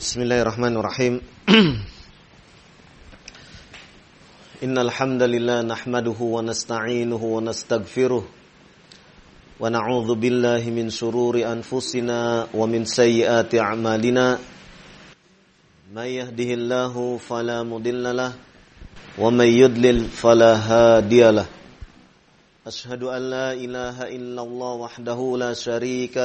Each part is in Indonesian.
Bismillahirrahmanirrahim. Innal hamdalillah nahmaduhu wa nasta'inuhu wa nastaghfiruh wa na'udzu billahi min shururi anfusina wa min sayyiati a'malina. May yahdihillahu fala mudhillalah wa may yudlil fala hadiyalah. Ashhadu an la ilaha illallah wahdahu la syarika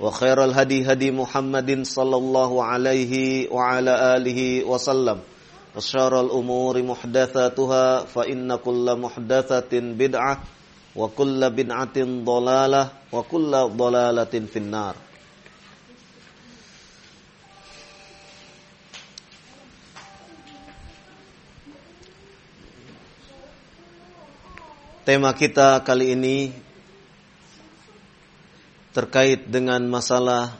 وخير الهدي هدي محمد صلى الله عليه وعلى آله وسلم وشر الأمور محدثاتها فإن كل محدثة بدعة وكل بدعة ضلالة وكل ضلالة في النار Tema kita kali ini terkait dengan masalah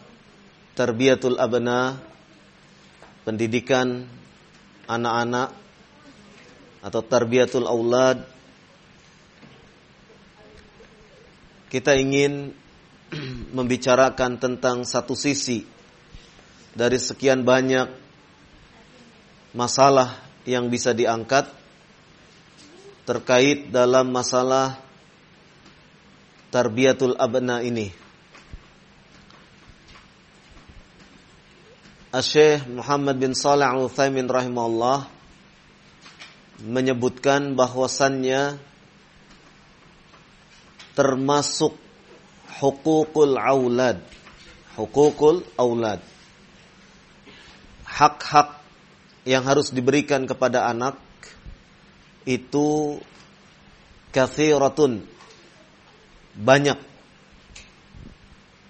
terbiatul abna, pendidikan anak-anak atau tarbiyatul aulad kita ingin membicarakan tentang satu sisi dari sekian banyak masalah yang bisa diangkat terkait dalam masalah tarbiyatul abna ini. Syekh Muhammad bin Salih Al-Utsaimin rahimahullah menyebutkan bahwasannya termasuk hukukul aulad. Hukukul aulad. Hak-hak yang harus diberikan kepada anak itu kathiratun. Banyak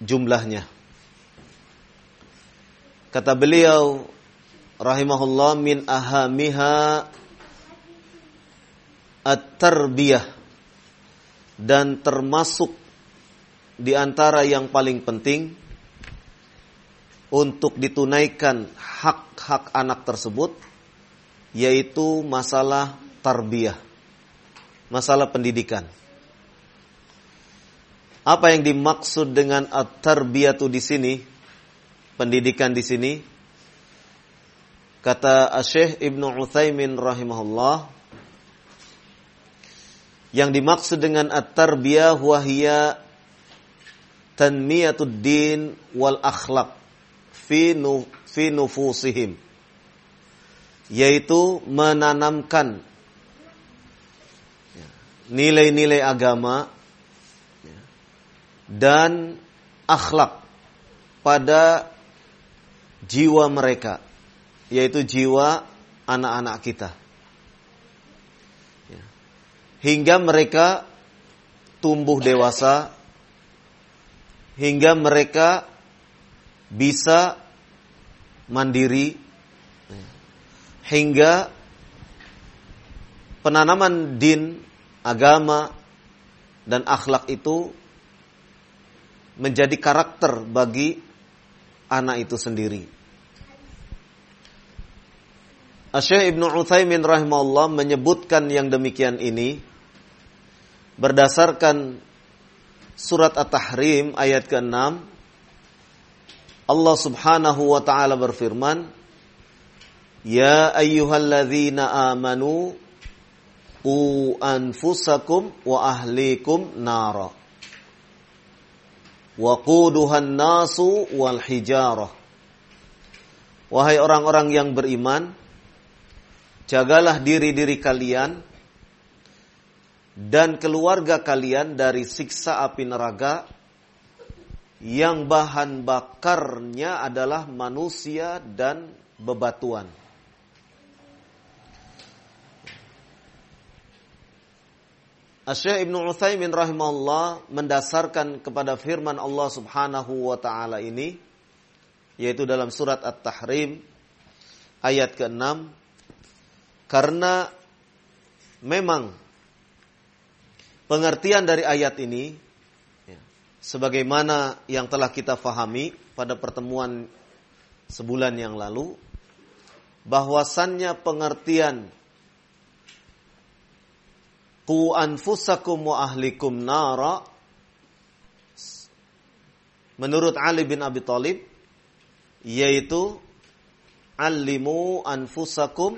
jumlahnya Kata beliau rahimahullah min ahamiha at-tarbiyah dan termasuk di antara yang paling penting untuk ditunaikan hak-hak anak tersebut yaitu masalah tarbiyah, masalah pendidikan. Apa yang dimaksud dengan at-tarbiyatu di sini? Pendidikan di sini. Kata Syekh Ibnu Utsaimin rahimahullah yang dimaksud dengan at-tarbiyah huwa hiya tanmiyatud din wal akhlaq fi nu, fi nufusihim yaitu menanamkan nilai-nilai agama dan akhlak pada jiwa mereka, yaitu jiwa anak-anak kita. Ya. Hingga mereka tumbuh dewasa, hingga mereka bisa mandiri, ya. hingga penanaman din, agama, dan akhlak itu menjadi karakter bagi anak itu sendiri. Syekh Ibnu Utsaimin rahimahullah menyebutkan yang demikian ini berdasarkan surat At-Tahrim ayat ke-6 Allah Subhanahu wa taala berfirman Ya ayyuhalladzina amanu qu anfusakum wa ahlikum nara wa quduhan nasu wal hijarah Wahai orang-orang yang beriman, jagalah diri-diri kalian dan keluarga kalian dari siksa api neraka yang bahan bakarnya adalah manusia dan bebatuan. Asyik Ibnu Utsaimin rahimahullah mendasarkan kepada firman Allah Subhanahu wa taala ini yaitu dalam surat At-Tahrim ayat ke-6 karena memang pengertian dari ayat ini ya, sebagaimana yang telah kita fahami pada pertemuan sebulan yang lalu bahwasannya pengertian Qu anfusakum wa ahlikum nara. Menurut Ali bin Abi Thalib yaitu alimu anfusakum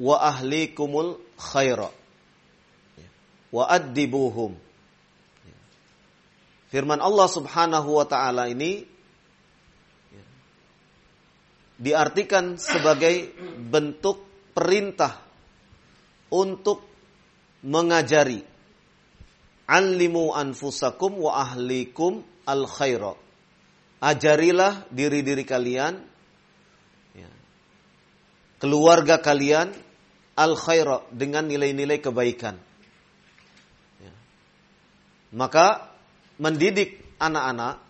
wa ahlikumul khaira. Wa addibuhum. Firman Allah Subhanahu wa taala ini diartikan sebagai bentuk perintah untuk mengajari Alimu anfusakum wa ahlikum al khaira. Ajarilah diri-diri kalian ya, keluarga kalian al khaira dengan nilai-nilai kebaikan. Ya. Maka mendidik anak-anak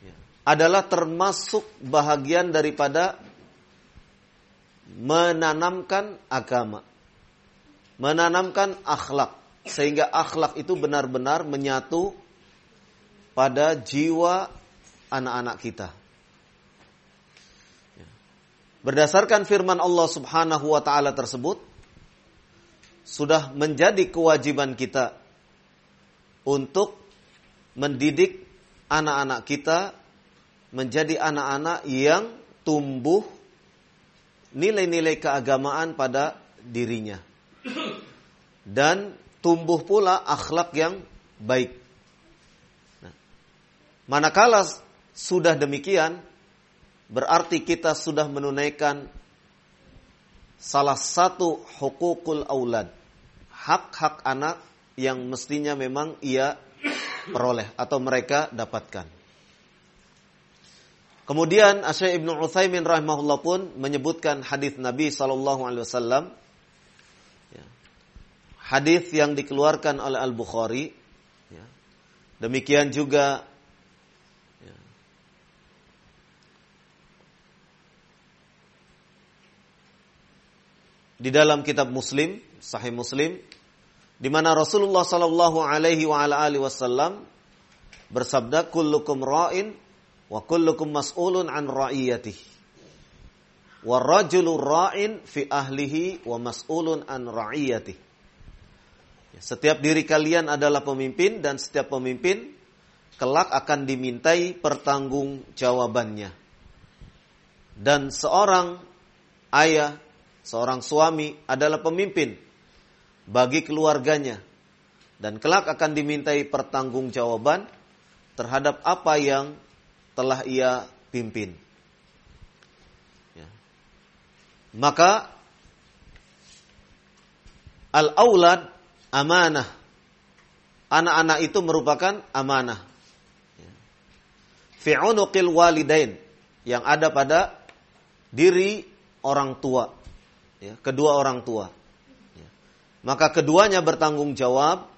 ya, adalah termasuk bahagian daripada menanamkan agama menanamkan akhlak sehingga akhlak itu benar-benar menyatu pada jiwa anak-anak kita. Ya. Berdasarkan firman Allah Subhanahu wa taala tersebut sudah menjadi kewajiban kita untuk mendidik anak-anak kita menjadi anak-anak yang tumbuh nilai-nilai keagamaan pada dirinya dan tumbuh pula akhlak yang baik. Nah, manakala sudah demikian, berarti kita sudah menunaikan salah satu hukukul aulad, hak-hak anak yang mestinya memang ia peroleh atau mereka dapatkan. Kemudian Asy'ib Ibnu Utsaimin rahimahullah pun menyebutkan hadis Nabi sallallahu alaihi wasallam hadis yang dikeluarkan oleh Al Bukhari. Ya. Demikian juga ya. di dalam kitab Muslim, Sahih Muslim, di mana Rasulullah Sallallahu Alaihi Wasallam bersabda, "Kullukum ra'in wa kullukum mas'ulun an ra'iyatihi." Warajulu ra'in fi ahlihi wa mas'ulun an ra'iyatihi. Setiap diri kalian adalah pemimpin dan setiap pemimpin kelak akan dimintai pertanggungjawabannya. Dan seorang ayah, seorang suami adalah pemimpin bagi keluarganya dan kelak akan dimintai pertanggungjawaban terhadap apa yang telah ia pimpin. Ya. Maka al-aulad amanah. Anak-anak itu merupakan amanah. Fi'unuqil walidain yang ada pada diri orang tua. Ya, kedua orang tua. Ya. Maka keduanya bertanggung jawab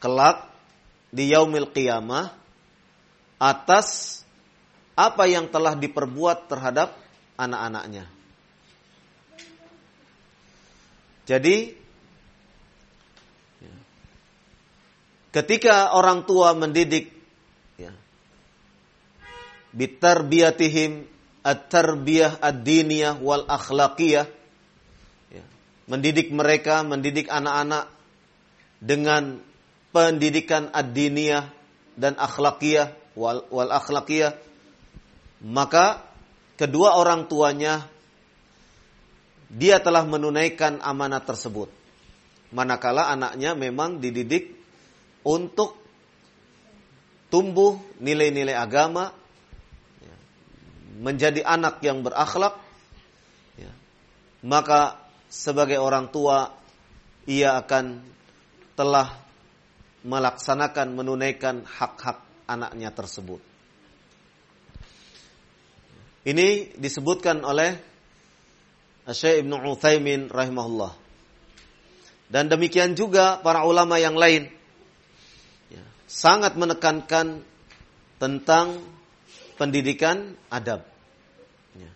kelak di yaumil qiyamah atas apa yang telah diperbuat terhadap anak-anaknya. Jadi Ketika orang tua mendidik ya, bitarbiyatihim at-tarbiyah ad-diniyah wal akhlaqiyah ya, mendidik mereka, mendidik anak-anak dengan pendidikan ad-diniyah dan akhlaqiyah wal, wal akhlaqiyah maka kedua orang tuanya dia telah menunaikan amanat tersebut. Manakala anaknya memang dididik untuk tumbuh nilai-nilai agama, ya, menjadi anak yang berakhlak, ya, maka sebagai orang tua ia akan telah melaksanakan menunaikan hak-hak anaknya tersebut. Ini disebutkan oleh Syekh Ibnu Utsaimin rahimahullah. Dan demikian juga para ulama yang lain sangat menekankan tentang pendidikan adab. Ya.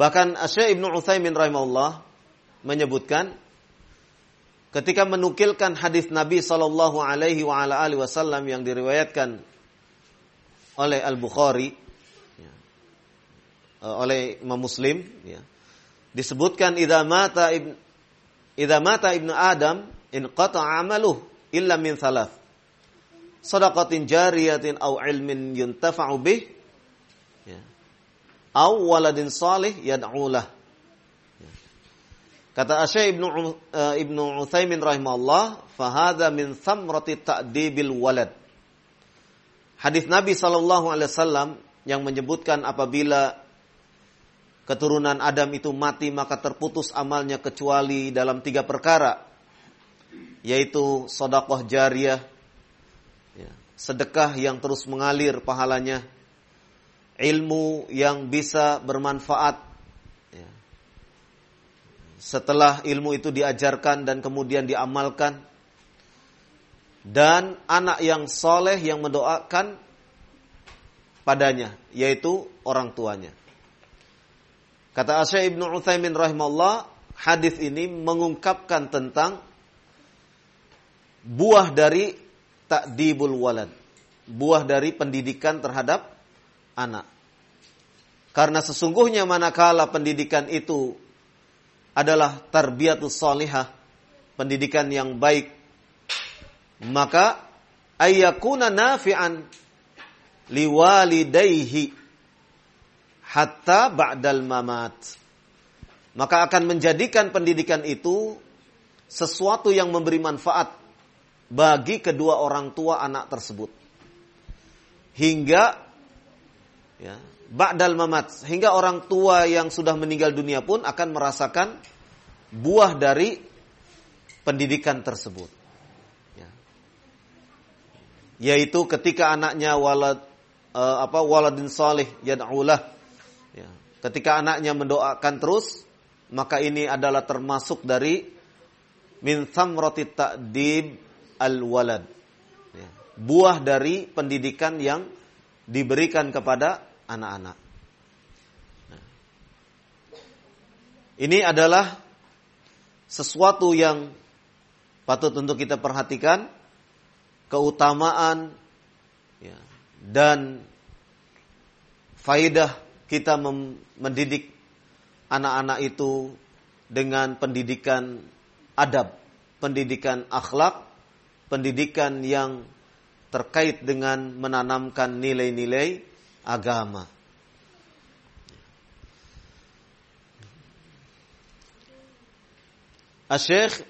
Bahkan Syekh Ibnu Utsaimin rahimahullah menyebutkan ketika menukilkan hadis Nabi sallallahu alaihi wa ala alihi wasallam yang diriwayatkan oleh Al Bukhari ya, oleh Imam Muslim ya, disebutkan idza mata ibn idza mata ibnu Adam in qata amaluh illa min thalath sadaqatin jariyatin aw ilmin yuntafa'u bih ya aw waladin salih yad'u lah ya. Kata Asy Ibnu uh, Ibnu Utsaimin rahimahullah, "Fahadha min thamrati ta'dibil walad." Hadis Nabi sallallahu alaihi wasallam yang menyebutkan apabila keturunan Adam itu mati maka terputus amalnya kecuali dalam tiga perkara yaitu sodakoh jariah sedekah yang terus mengalir pahalanya ilmu yang bisa bermanfaat ya. setelah ilmu itu diajarkan dan kemudian diamalkan dan anak yang soleh yang mendoakan padanya yaitu orang tuanya Kata Asy Ibnu Utsaimin rahimahullah, hadis ini mengungkapkan tentang buah dari takdibul walad. Buah dari pendidikan terhadap anak. Karena sesungguhnya manakala pendidikan itu adalah tarbiyatus salihah, pendidikan yang baik, maka ayyakuna nafi'an liwalidayhi hatta ba'dal mamat. Maka akan menjadikan pendidikan itu sesuatu yang memberi manfaat bagi kedua orang tua anak tersebut. Hingga ya, ba'dal mamat, hingga orang tua yang sudah meninggal dunia pun akan merasakan buah dari pendidikan tersebut. Ya. Yaitu ketika anaknya walad uh, apa waladin salih yad'ulah Ketika anaknya mendoakan terus, maka ini adalah termasuk dari min roti ta'dib al-walad. Ya. Buah dari pendidikan yang diberikan kepada anak-anak. Nah. Ini adalah sesuatu yang patut untuk kita perhatikan keutamaan ya, dan faidah kita mendidik anak-anak itu dengan pendidikan adab, pendidikan akhlak, pendidikan yang terkait dengan menanamkan nilai-nilai agama. Syekh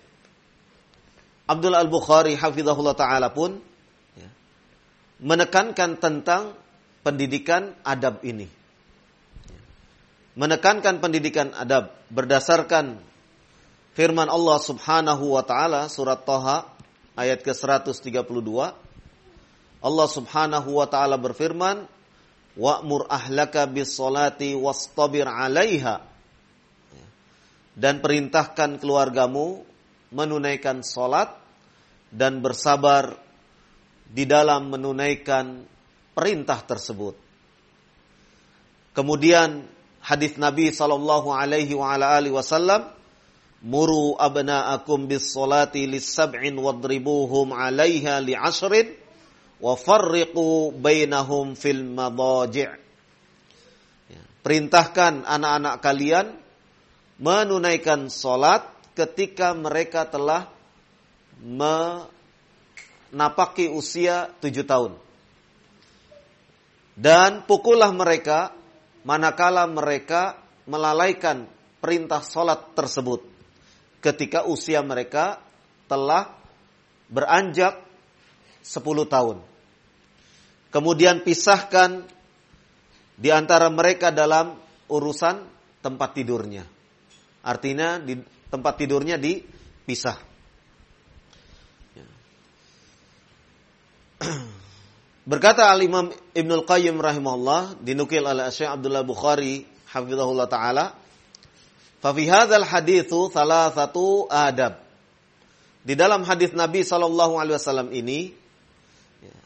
Abdul Al-Bukhari hafizahullah taala pun ya, menekankan tentang pendidikan adab ini menekankan pendidikan adab berdasarkan firman Allah Subhanahu wa taala surat Toha ayat ke-132 Allah Subhanahu wa taala berfirman wa'mur ahlaka bis salati wastabir 'alaiha dan perintahkan keluargamu menunaikan salat dan bersabar di dalam menunaikan perintah tersebut. Kemudian hadis Nabi sallallahu alaihi wa ala wasallam muru abna'akum bis salati lis sab'in wadribuhum 'alaiha li 'ashrin wa farriqu bainahum fil madaji' ya, perintahkan anak-anak kalian menunaikan salat ketika mereka telah menapaki usia tujuh tahun. Dan pukullah mereka manakala mereka melalaikan perintah sholat tersebut ketika usia mereka telah beranjak 10 tahun. Kemudian pisahkan di antara mereka dalam urusan tempat tidurnya. Artinya di tempat tidurnya dipisah. Berkata Al-Imam Ibnul Qayyim rahimahullah dinukil oleh Syekh Abdullah Bukhari hafizahullah taala fa fi hadzal haditsu satu adab. Di dalam hadis Nabi sallallahu alaihi wasallam ini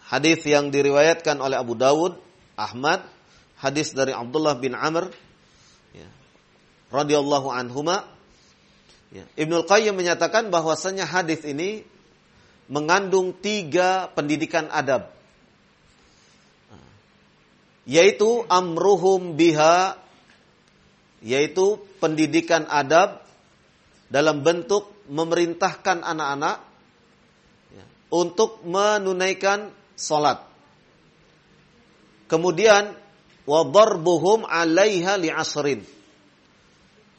hadis yang diriwayatkan oleh Abu Dawud, Ahmad, hadis dari Abdullah bin Amr ya, radhiyallahu anhuma ya, Ibnul Qayyim menyatakan bahwasanya hadis ini mengandung tiga pendidikan adab yaitu amruhum biha yaitu pendidikan adab dalam bentuk memerintahkan anak-anak ya, untuk menunaikan salat. Kemudian wadarbuhum 'alaiha li'asrin.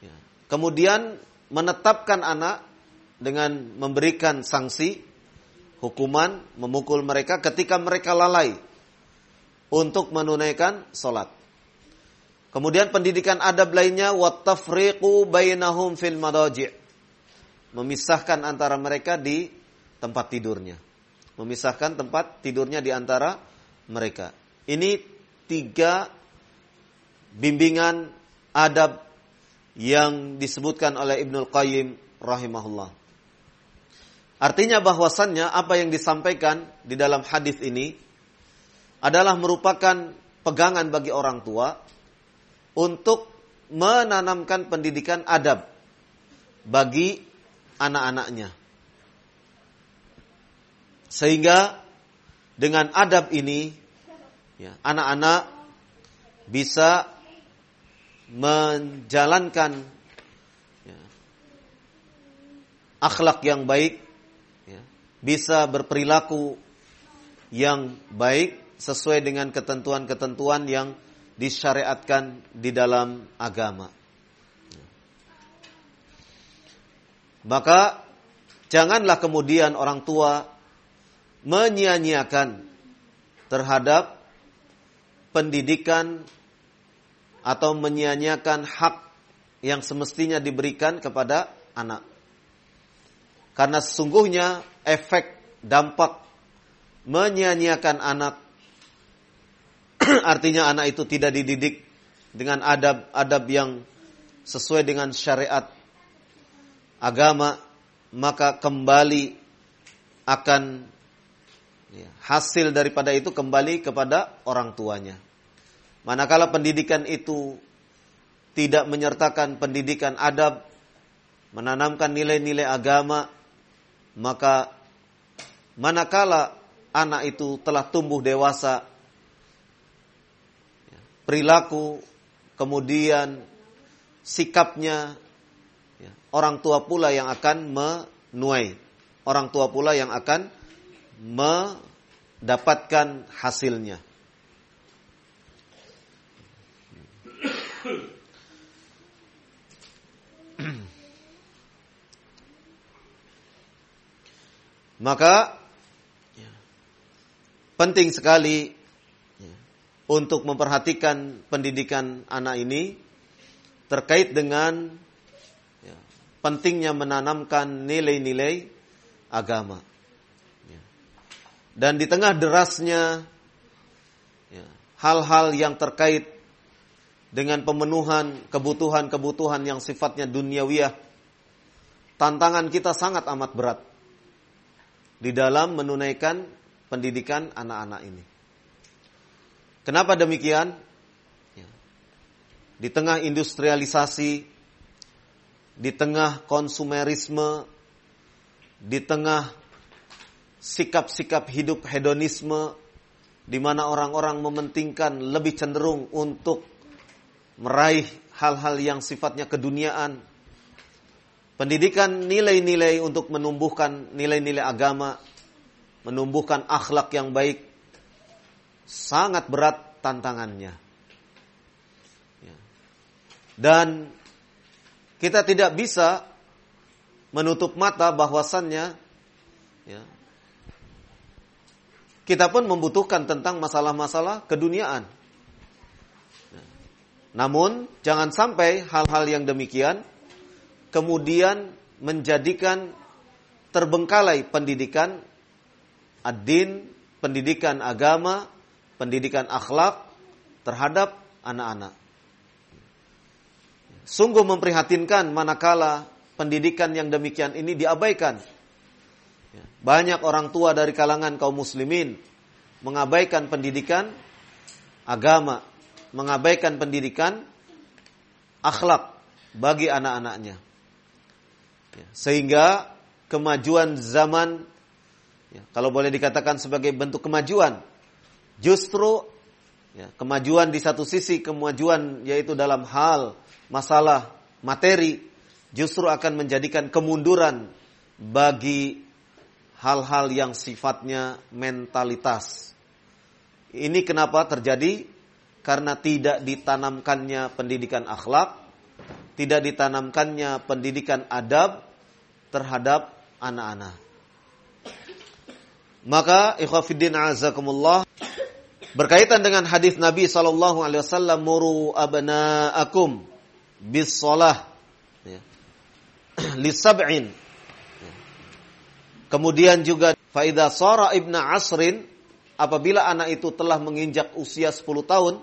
Ya, kemudian menetapkan anak dengan memberikan sanksi hukuman memukul mereka ketika mereka lalai untuk menunaikan sholat. Kemudian pendidikan adab lainnya wattafriqu bainahum fil madaji' memisahkan antara mereka di tempat tidurnya. Memisahkan tempat tidurnya di antara mereka. Ini tiga bimbingan adab yang disebutkan oleh Ibnul Qayyim rahimahullah. Artinya bahwasannya apa yang disampaikan di dalam hadis ini adalah merupakan pegangan bagi orang tua untuk menanamkan pendidikan adab bagi anak-anaknya. Sehingga dengan adab ini ya, anak-anak bisa menjalankan ya, akhlak yang baik, ya, bisa berperilaku yang baik sesuai dengan ketentuan-ketentuan yang disyariatkan di dalam agama. Maka janganlah kemudian orang tua menyia-nyiakan terhadap pendidikan atau menyia-nyiakan hak yang semestinya diberikan kepada anak. Karena sesungguhnya efek dampak menyia-nyiakan anak artinya anak itu tidak dididik dengan adab-adab yang sesuai dengan syariat agama, maka kembali akan ya, hasil daripada itu kembali kepada orang tuanya. Manakala pendidikan itu tidak menyertakan pendidikan adab, menanamkan nilai-nilai agama, maka manakala anak itu telah tumbuh dewasa perilaku, kemudian sikapnya, ya, orang tua pula yang akan menuai, orang tua pula yang akan mendapatkan hasilnya. Maka ya, penting sekali untuk memperhatikan pendidikan anak ini terkait dengan ya, pentingnya menanamkan nilai-nilai agama. Ya. Dan di tengah derasnya ya, hal-hal ya, yang terkait dengan pemenuhan kebutuhan-kebutuhan yang sifatnya duniawiyah, tantangan kita sangat amat berat di dalam menunaikan pendidikan anak-anak ini. Kenapa demikian? Ya. Di tengah industrialisasi, di tengah konsumerisme, di tengah sikap-sikap hidup hedonisme, di mana orang-orang mementingkan lebih cenderung untuk meraih hal-hal yang sifatnya keduniaan. Pendidikan nilai-nilai untuk menumbuhkan nilai-nilai agama, menumbuhkan akhlak yang baik, sangat berat tantangannya. Ya. Dan kita tidak bisa menutup mata bahwasannya ya, kita pun membutuhkan tentang masalah-masalah keduniaan. Namun jangan sampai hal-hal yang demikian kemudian menjadikan terbengkalai pendidikan ad-din, pendidikan agama, pendidikan akhlak terhadap anak-anak. Sungguh memprihatinkan manakala pendidikan yang demikian ini diabaikan. Banyak orang tua dari kalangan kaum muslimin mengabaikan pendidikan agama, mengabaikan pendidikan akhlak bagi anak-anaknya. Sehingga kemajuan zaman, ya, kalau boleh dikatakan sebagai bentuk kemajuan, justru ya, kemajuan di satu sisi, kemajuan yaitu dalam hal masalah materi, justru akan menjadikan kemunduran bagi hal-hal yang sifatnya mentalitas. Ini kenapa terjadi? karena tidak ditanamkannya pendidikan akhlak, tidak ditanamkannya pendidikan adab terhadap anak-anak. Maka ikhwafiddin azakumullah berkaitan dengan hadis Nabi sallallahu alaihi wasallam muru abnaakum bis shalah ya. li sab'in. Kemudian juga faida sara ibna asrin apabila anak itu telah menginjak usia 10 tahun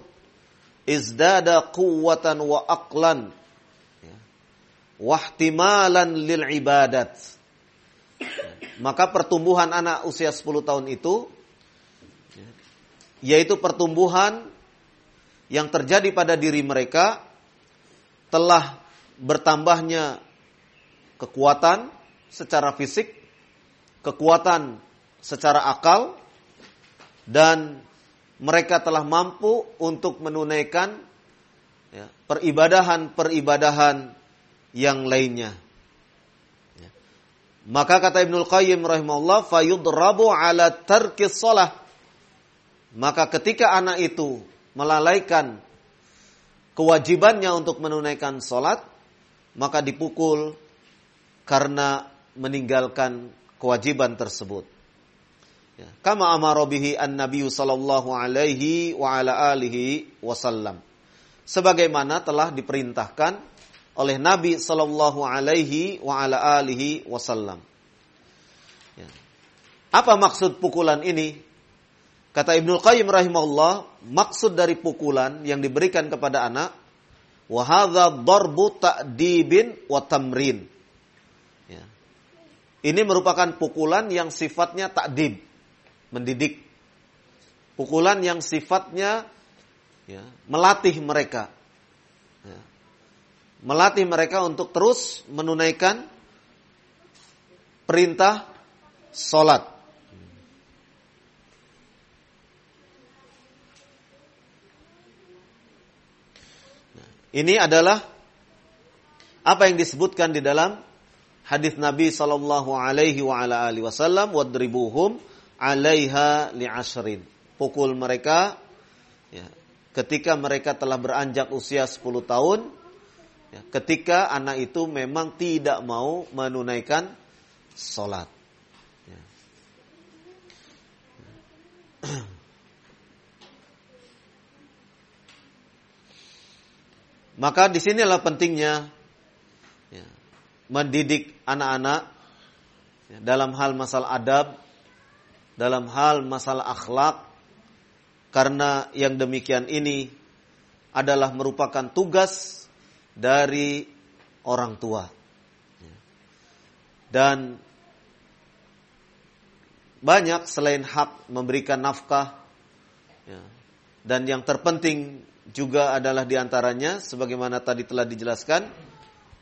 izdada quwwatan wa aqlan ya. wahtimalan lil ibadat maka pertumbuhan anak usia 10 tahun itu ya, yaitu pertumbuhan yang terjadi pada diri mereka telah bertambahnya kekuatan secara fisik, kekuatan secara akal dan mereka telah mampu untuk menunaikan ya, peribadahan-peribadahan yang lainnya. Ya. Maka kata Ibnul Qayyim rahimahullah, fayudrabu ala tarkis salah. Maka ketika anak itu melalaikan kewajibannya untuk menunaikan sholat, maka dipukul karena meninggalkan kewajiban tersebut. Ya. Kama amara bihi an-nabiy sallallahu alaihi wa ala alihi wasallam. Sebagaimana telah diperintahkan oleh Nabi sallallahu alaihi wa ala alihi wasallam. Ya. Apa maksud pukulan ini? Kata Ibnu Qayyim rahimahullah, maksud dari pukulan yang diberikan kepada anak wa darbu ta'dibin wa tamrin. Ya. Ini merupakan pukulan yang sifatnya takdib, mendidik. Pukulan yang sifatnya ya, melatih mereka. Ya. Melatih mereka untuk terus menunaikan perintah solat. Ini adalah apa yang disebutkan di dalam hadis Nabi Sallallahu Alaihi Wasallam wadribuhum alaiha li'ashrin. Pukul mereka ya, ketika mereka telah beranjak usia 10 tahun ya, ketika anak itu memang tidak mau menunaikan sholat. Maka di sinilah pentingnya ya, mendidik anak-anak ya, dalam hal masalah adab, dalam hal masalah akhlak karena yang demikian ini adalah merupakan tugas dari orang tua. Dan banyak selain hak memberikan nafkah ya, dan yang terpenting juga adalah di antaranya sebagaimana tadi telah dijelaskan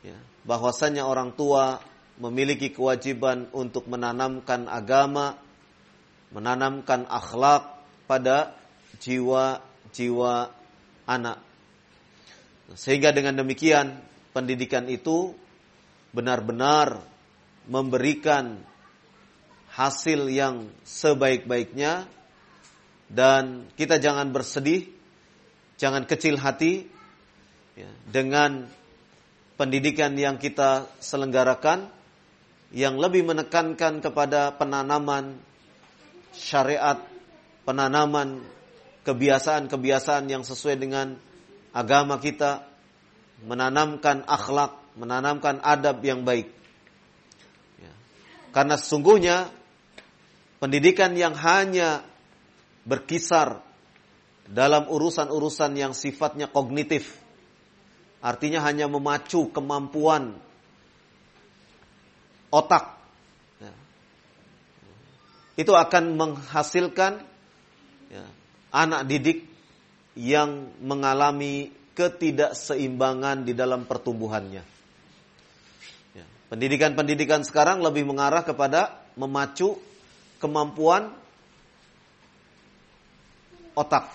ya, bahwasanya orang tua memiliki kewajiban untuk menanamkan agama menanamkan akhlak pada jiwa-jiwa anak. Sehingga dengan demikian pendidikan itu benar-benar memberikan hasil yang sebaik-baiknya dan kita jangan bersedih, jangan kecil hati ya, dengan pendidikan yang kita selenggarakan yang lebih menekankan kepada penanaman syariat penanaman kebiasaan-kebiasaan yang sesuai dengan agama kita, menanamkan akhlak, menanamkan adab yang baik. Ya. Karena sesungguhnya pendidikan yang hanya berkisar dalam urusan-urusan yang sifatnya kognitif, artinya hanya memacu kemampuan otak, ya. itu akan menghasilkan ya, anak didik yang mengalami ketidakseimbangan di dalam pertumbuhannya. Ya, pendidikan-pendidikan sekarang lebih mengarah kepada memacu kemampuan otak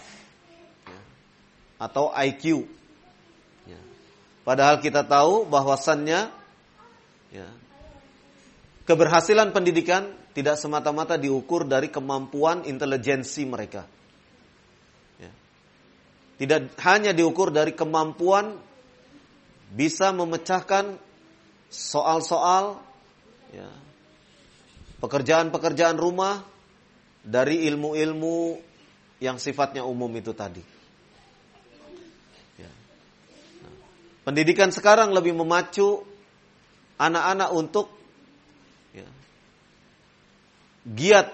atau IQ. Ya. Padahal kita tahu bahwasannya ya, keberhasilan pendidikan tidak semata-mata diukur dari kemampuan intelijensi mereka tidak hanya diukur dari kemampuan bisa memecahkan soal-soal ya, pekerjaan-pekerjaan rumah dari ilmu-ilmu yang sifatnya umum itu tadi. Ya. Nah, pendidikan sekarang lebih memacu anak-anak untuk ya, giat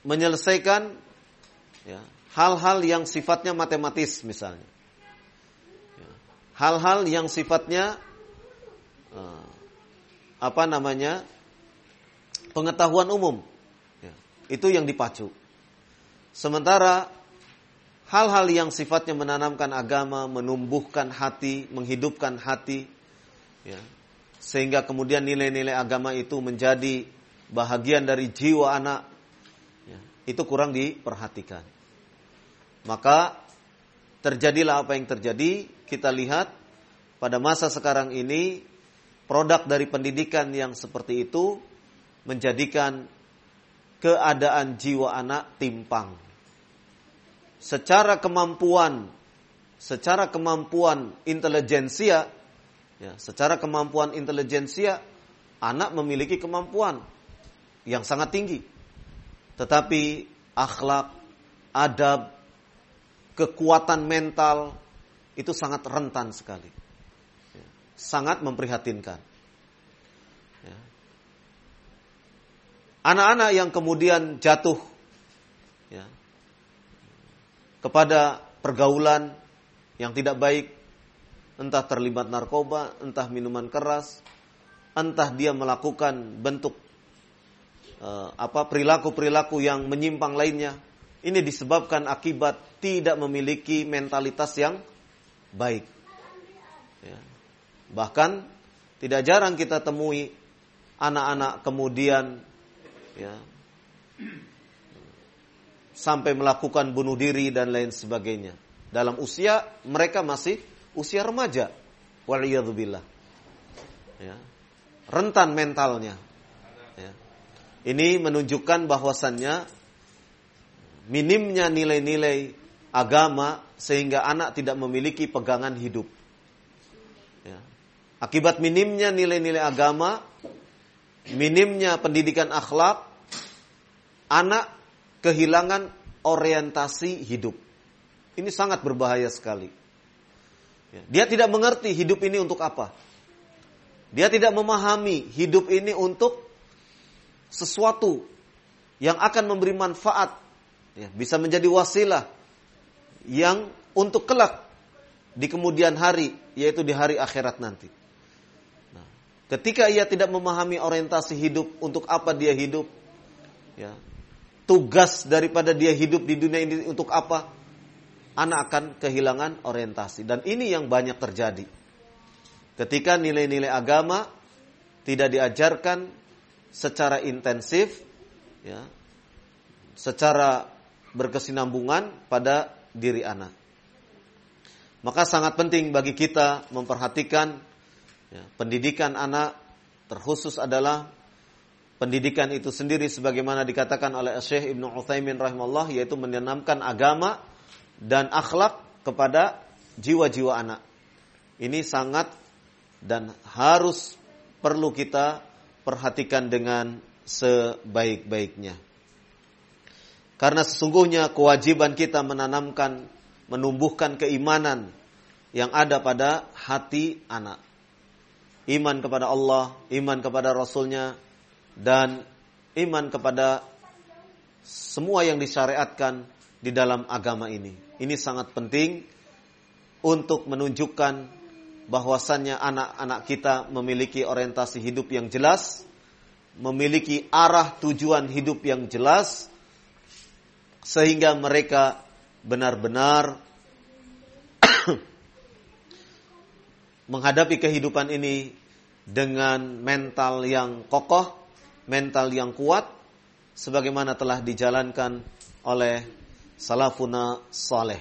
menyelesaikan ya, hal-hal yang sifatnya matematis misalnya. Ya. Hal-hal yang sifatnya uh, apa namanya pengetahuan umum, ya. itu yang dipacu. Sementara hal-hal yang sifatnya menanamkan agama, menumbuhkan hati, menghidupkan hati, ya, sehingga kemudian nilai-nilai agama itu menjadi bahagian dari jiwa anak, ya, itu kurang diperhatikan. Maka terjadilah apa yang terjadi. Kita lihat pada masa sekarang ini produk dari pendidikan yang seperti itu menjadikan keadaan jiwa anak timpang. Secara kemampuan, secara kemampuan intelijensia, ya, secara kemampuan intelijensia, anak memiliki kemampuan yang sangat tinggi. Tetapi akhlak, adab, kekuatan mental itu sangat rentan sekali. Ya. Sangat memprihatinkan. Ya. Anak-anak yang kemudian jatuh ya, kepada pergaulan yang tidak baik, entah terlibat narkoba, entah minuman keras, entah dia melakukan bentuk uh, apa perilaku-perilaku yang menyimpang lainnya, ini disebabkan akibat tidak memiliki mentalitas yang baik. Ya. Bahkan tidak jarang kita temui anak-anak kemudian ya, sampai melakukan bunuh diri dan lain sebagainya. Dalam usia mereka masih usia remaja. Waliyadzubillah. Ya. Rentan mentalnya. Ya. Ini menunjukkan bahwasannya minimnya nilai-nilai agama sehingga anak tidak memiliki pegangan hidup. Ya. Akibat minimnya nilai-nilai agama, minimnya pendidikan akhlak, anak kehilangan orientasi hidup. Ini sangat berbahaya sekali. Ya. Dia tidak mengerti hidup ini untuk apa. Dia tidak memahami hidup ini untuk sesuatu yang akan memberi manfaat ya, bisa menjadi wasilah yang untuk kelak di kemudian hari, yaitu di hari akhirat nanti. Nah, ketika ia tidak memahami orientasi hidup, untuk apa dia hidup, ya, tugas daripada dia hidup di dunia ini untuk apa, anak akan kehilangan orientasi. Dan ini yang banyak terjadi. Ketika nilai-nilai agama tidak diajarkan secara intensif, ya, secara berkesinambungan pada diri anak. Maka sangat penting bagi kita memperhatikan ya, pendidikan anak terkhusus adalah pendidikan itu sendiri sebagaimana dikatakan oleh Syekh Ibnu Utsaimin rahimahullah yaitu menanamkan agama dan akhlak kepada jiwa-jiwa anak. Ini sangat dan harus perlu kita perhatikan dengan sebaik-baiknya. Karena sesungguhnya kewajiban kita menanamkan, menumbuhkan keimanan yang ada pada hati anak. Iman kepada Allah, iman kepada Rasulnya, dan iman kepada semua yang disyariatkan di dalam agama ini. Ini sangat penting untuk menunjukkan bahwasannya anak-anak kita memiliki orientasi hidup yang jelas, memiliki arah tujuan hidup yang jelas, sehingga mereka benar-benar menghadapi kehidupan ini dengan mental yang kokoh, mental yang kuat, sebagaimana telah dijalankan oleh salafuna saleh.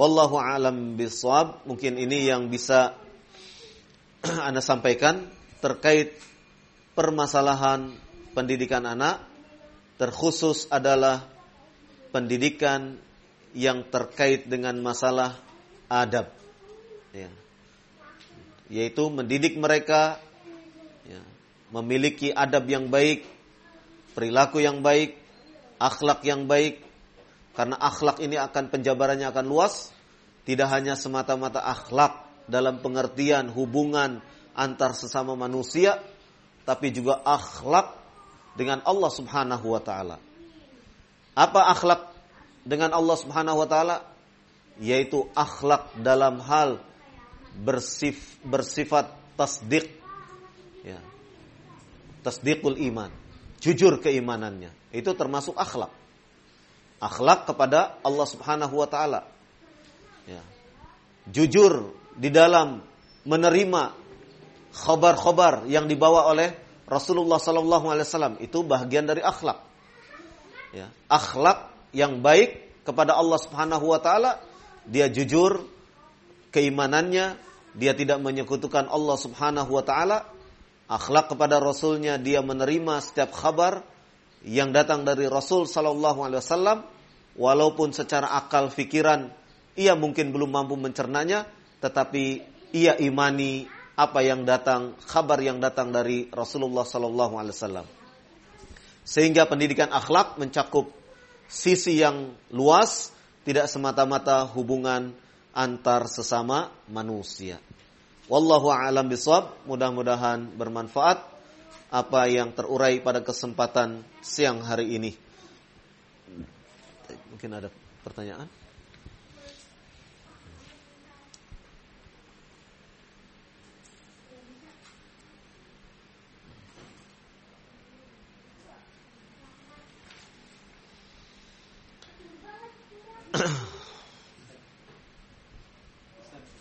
Wallahu alam bisawab. Mungkin ini yang bisa Anda sampaikan terkait permasalahan pendidikan anak terkhusus adalah pendidikan yang terkait dengan masalah adab. Ya. Yaitu mendidik mereka memiliki adab yang baik, perilaku yang baik, akhlak yang baik. Karena akhlak ini akan penjabarannya akan luas, tidak hanya semata-mata akhlak dalam pengertian hubungan antar sesama manusia, tapi juga akhlak dengan Allah Subhanahu wa taala. Apa akhlak dengan Allah Subhanahu wa taala yaitu akhlak dalam hal bersif, bersifat tasdik ya. Tasdikul iman, jujur keimanannya. Itu termasuk akhlak. Akhlak kepada Allah Subhanahu wa taala. Ya. Jujur di dalam menerima khabar-khabar yang dibawa oleh Rasulullah sallallahu alaihi wasallam itu bagian dari akhlak. Ya, akhlak yang baik kepada Allah Subhanahu wa taala, dia jujur keimanannya, dia tidak menyekutukan Allah Subhanahu wa taala, akhlak kepada rasulnya dia menerima setiap kabar yang datang dari Rasul sallallahu alaihi wasallam walaupun secara akal fikiran ia mungkin belum mampu mencernanya tetapi ia imani apa yang datang kabar yang datang dari Rasulullah sallallahu alaihi wasallam sehingga pendidikan akhlak mencakup sisi yang luas, tidak semata-mata hubungan antar sesama manusia. Wallahu a'lam bishawab. Mudah-mudahan bermanfaat apa yang terurai pada kesempatan siang hari ini. Mungkin ada pertanyaan?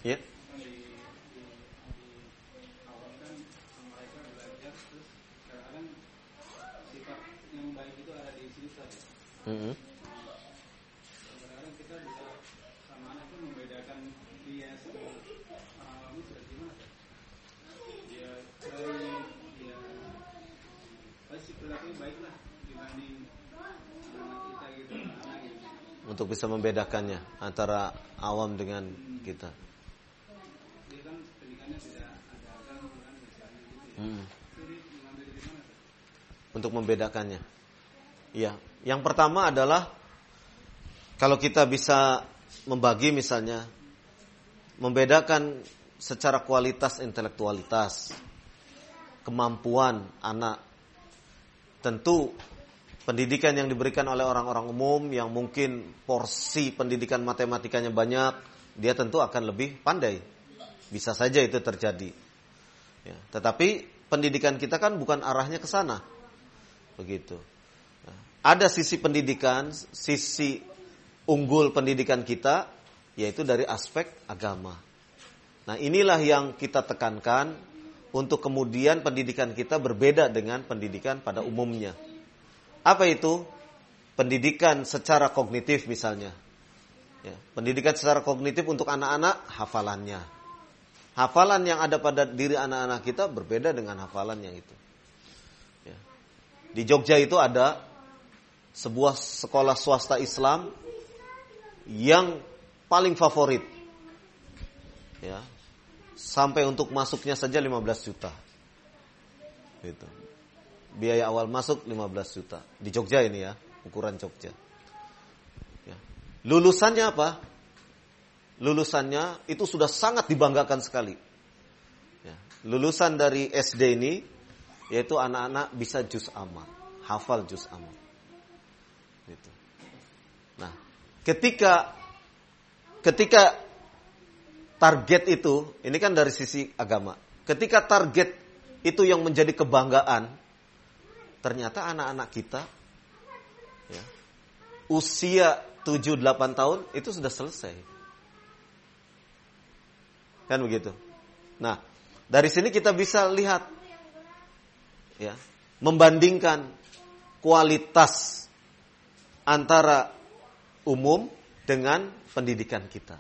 ya. Mm -hmm. kita bisa sama anak itu membedakan dia sama orang itu gimana? Dia baik, dia pasti perilakunya baik lah dibanding anak kita gitu, anak gitu. Untuk bisa membedakannya antara awam dengan kita. Hmm. Untuk membedakannya. Ya, yang pertama adalah kalau kita bisa membagi misalnya membedakan secara kualitas intelektualitas, kemampuan anak. Tentu pendidikan yang diberikan oleh orang-orang umum yang mungkin porsi pendidikan matematikanya banyak, dia tentu akan lebih pandai. Bisa saja itu terjadi. Ya, tetapi pendidikan kita kan bukan arahnya ke sana. Begitu. Nah, ada sisi pendidikan, sisi unggul pendidikan kita yaitu dari aspek agama. Nah, inilah yang kita tekankan untuk kemudian pendidikan kita berbeda dengan pendidikan pada umumnya. Apa itu? Pendidikan secara kognitif misalnya. Ya, pendidikan secara kognitif untuk anak-anak hafalannya hafalan yang ada pada diri anak-anak kita berbeda dengan hafalan yang itu. Ya. Di Jogja itu ada sebuah sekolah swasta Islam yang paling favorit. Ya. Sampai untuk masuknya saja 15 juta. Gitu. Biaya awal masuk 15 juta. Di Jogja ini ya, ukuran Jogja. Ya. Lulusannya apa? lulusannya itu sudah sangat dibanggakan sekali. Ya, lulusan dari SD ini yaitu anak-anak bisa juz amma, hafal juz amma. Gitu. Nah, ketika ketika target itu, ini kan dari sisi agama. Ketika target itu yang menjadi kebanggaan, ternyata anak-anak kita ya, usia 7-8 tahun itu sudah selesai. Kan begitu. Nah, dari sini kita bisa lihat ya, membandingkan kualitas antara umum dengan pendidikan kita.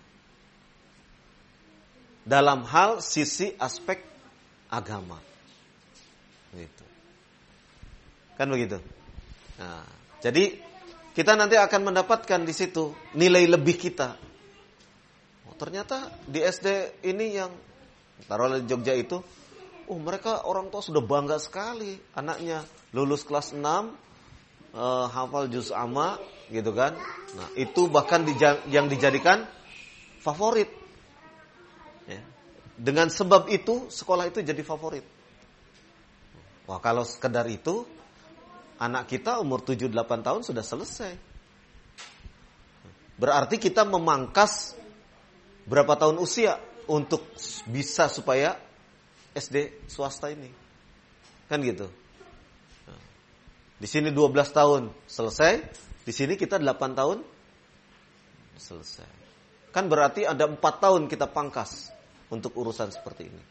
Dalam hal sisi aspek agama. Gitu. Kan begitu. Nah, jadi kita nanti akan mendapatkan di situ nilai lebih kita ternyata di SD ini yang taruhlah di Jogja itu, oh mereka orang tua sudah bangga sekali anaknya lulus kelas 6 uh, eh, hafal juz amma gitu kan. Nah, itu bahkan dija yang dijadikan favorit. Ya. Dengan sebab itu sekolah itu jadi favorit. Wah, kalau sekedar itu anak kita umur 7 8 tahun sudah selesai. Berarti kita memangkas berapa tahun usia untuk bisa supaya SD swasta ini. Kan gitu. Di sini 12 tahun selesai, di sini kita 8 tahun selesai. Kan berarti ada 4 tahun kita pangkas untuk urusan seperti ini.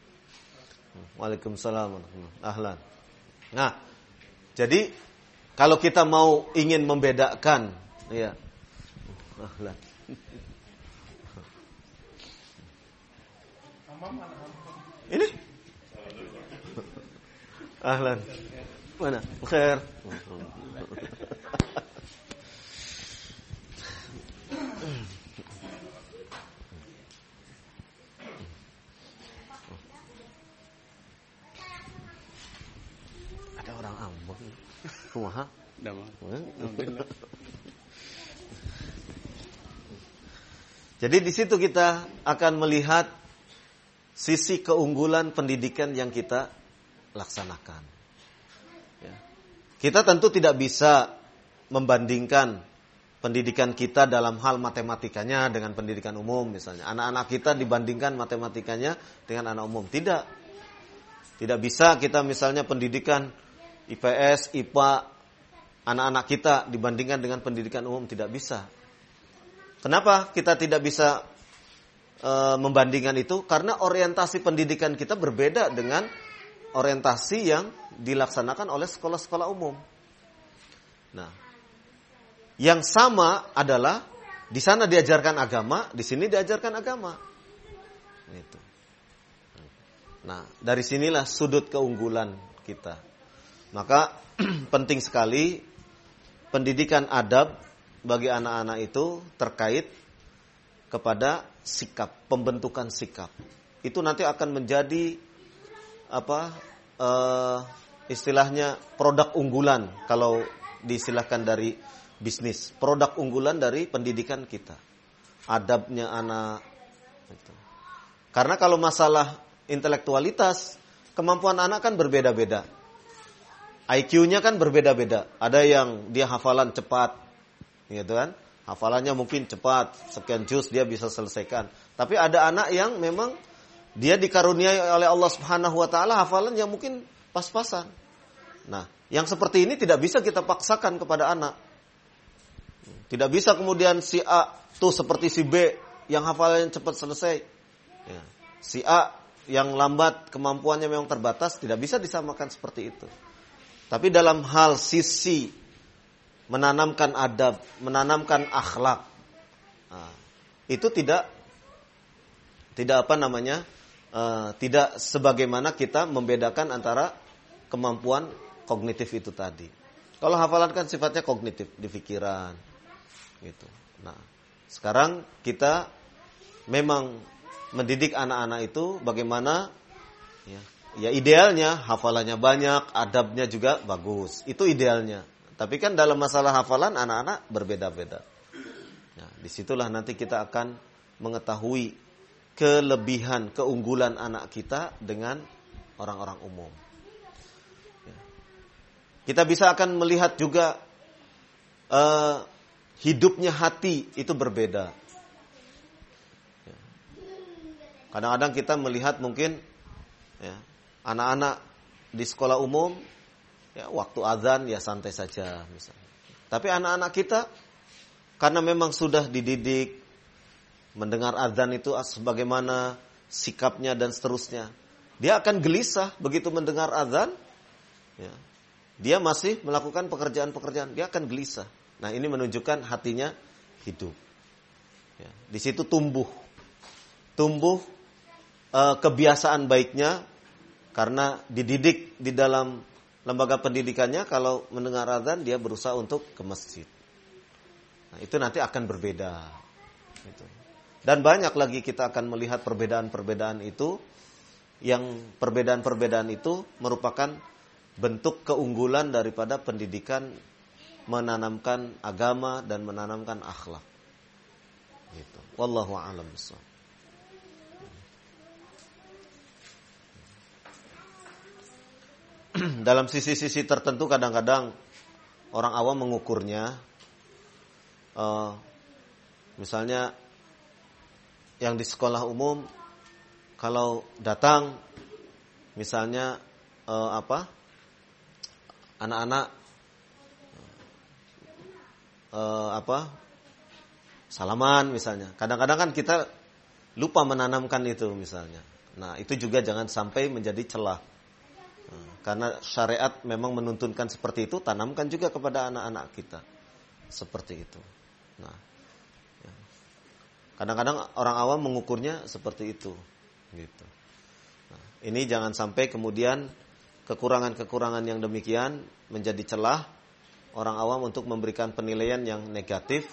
Waalaikumsalam. Ahlan. Nah, jadi kalau kita mau ingin membedakan, ya. Ini? Ahlan. Mana? Khair. Ada orang ambon. Kumaha? Jadi di situ kita akan melihat sisi keunggulan pendidikan yang kita laksanakan. Ya. Kita tentu tidak bisa membandingkan pendidikan kita dalam hal matematikanya dengan pendidikan umum misalnya. Anak-anak kita dibandingkan matematikanya dengan anak umum. Tidak. Tidak bisa kita misalnya pendidikan IPS, IPA, anak-anak kita dibandingkan dengan pendidikan umum. Tidak bisa. Kenapa kita tidak bisa e, membandingkan itu karena orientasi pendidikan kita berbeda dengan orientasi yang dilaksanakan oleh sekolah-sekolah umum. Nah, yang sama adalah di sana diajarkan agama, di sini diajarkan agama. Itu. Nah, dari sinilah sudut keunggulan kita. Maka penting sekali pendidikan adab bagi anak-anak itu terkait kepada sikap, pembentukan sikap. Itu nanti akan menjadi apa uh, istilahnya produk unggulan kalau disilahkan dari bisnis, produk unggulan dari pendidikan kita. Adabnya anak itu. Karena kalau masalah intelektualitas, kemampuan anak kan berbeda-beda. IQ-nya kan berbeda-beda. Ada yang dia hafalan cepat, gitu kan? Hafalannya mungkin cepat, sekian juz dia bisa selesaikan. Tapi ada anak yang memang dia dikaruniai oleh Allah Subhanahu wa taala hafalan yang mungkin pas-pasan. Nah, yang seperti ini tidak bisa kita paksakan kepada anak. Tidak bisa kemudian si A tuh seperti si B yang hafalannya cepat selesai. Ya. Si A yang lambat kemampuannya memang terbatas tidak bisa disamakan seperti itu. Tapi dalam hal sisi menanamkan adab, menanamkan akhlak. Nah, itu tidak tidak apa namanya? Uh, tidak sebagaimana kita membedakan antara kemampuan kognitif itu tadi. Kalau hafalan kan sifatnya kognitif di pikiran, gitu. Nah, sekarang kita memang mendidik anak-anak itu bagaimana ya, ya idealnya hafalannya banyak, adabnya juga bagus. Itu idealnya. Tapi kan dalam masalah hafalan anak-anak berbeda-beda. Nah, di situlah nanti kita akan mengetahui kelebihan, keunggulan anak kita dengan orang-orang umum. Ya. Kita bisa akan melihat juga uh, hidupnya hati itu berbeda. Ya. Kadang-kadang kita melihat mungkin ya, anak-anak di sekolah umum ya waktu azan ya santai saja misalnya. Tapi anak-anak kita karena memang sudah dididik mendengar azan itu sebagaimana sikapnya dan seterusnya. Dia akan gelisah begitu mendengar azan. Ya, dia masih melakukan pekerjaan-pekerjaan. Dia akan gelisah. Nah ini menunjukkan hatinya hidup. Ya, di situ tumbuh, tumbuh e, kebiasaan baiknya karena dididik di dalam lembaga pendidikannya kalau mendengar azan dia berusaha untuk ke masjid. Nah, itu nanti akan berbeda. Gitu. Dan banyak lagi kita akan melihat perbedaan-perbedaan itu yang perbedaan-perbedaan itu merupakan bentuk keunggulan daripada pendidikan menanamkan agama dan menanamkan akhlak. Gitu. Wallahu a'lam Dalam sisi-sisi tertentu kadang-kadang orang awam mengukurnya. Uh, misalnya yang di sekolah umum kalau datang misalnya eh, apa? Anak-anak eh, apa? Salaman misalnya. Kadang-kadang kan kita lupa menanamkan itu misalnya. Nah itu juga jangan sampai menjadi celah karena syariat memang menuntunkan seperti itu tanamkan juga kepada anak-anak kita seperti itu nah Kadang-kadang orang awam mengukurnya seperti itu, gitu. Nah, ini jangan sampai kemudian kekurangan-kekurangan yang demikian menjadi celah orang awam untuk memberikan penilaian yang negatif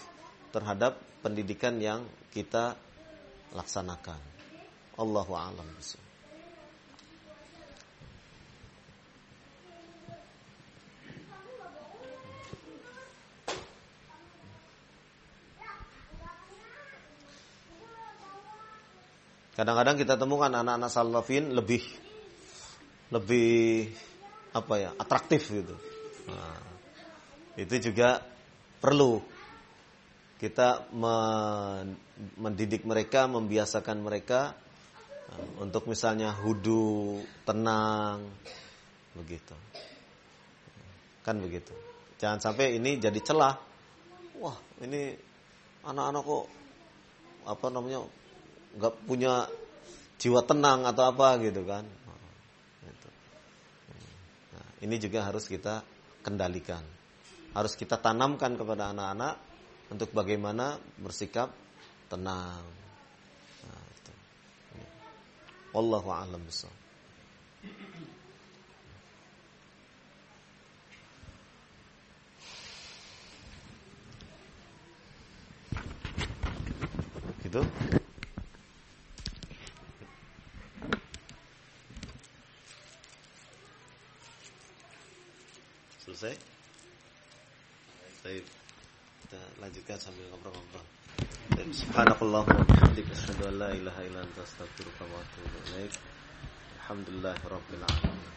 terhadap pendidikan yang kita laksanakan. Allahu a'lam Kadang-kadang kita temukan anak-anak salafin lebih lebih apa ya atraktif gitu. Nah, itu juga perlu kita mendidik mereka, membiasakan mereka nah, untuk misalnya hudu tenang begitu. Kan begitu. Jangan sampai ini jadi celah. Wah, ini anak-anak kok apa namanya nggak punya jiwa tenang atau apa gitu kan. Gitu. Nah, ini juga harus kita kendalikan. Harus kita tanamkan kepada anak-anak untuk bagaimana bersikap tenang. Nah, itu. Wallahu a'lam bishawab. Gitu. Selesai? Baik. Kita lanjutkan sambil ngobrol-ngobrol. Subhanakallah wa bihamdika asyhadu an la ilaha illa anta astaghfiruka wa atubu ilaik. Alamin.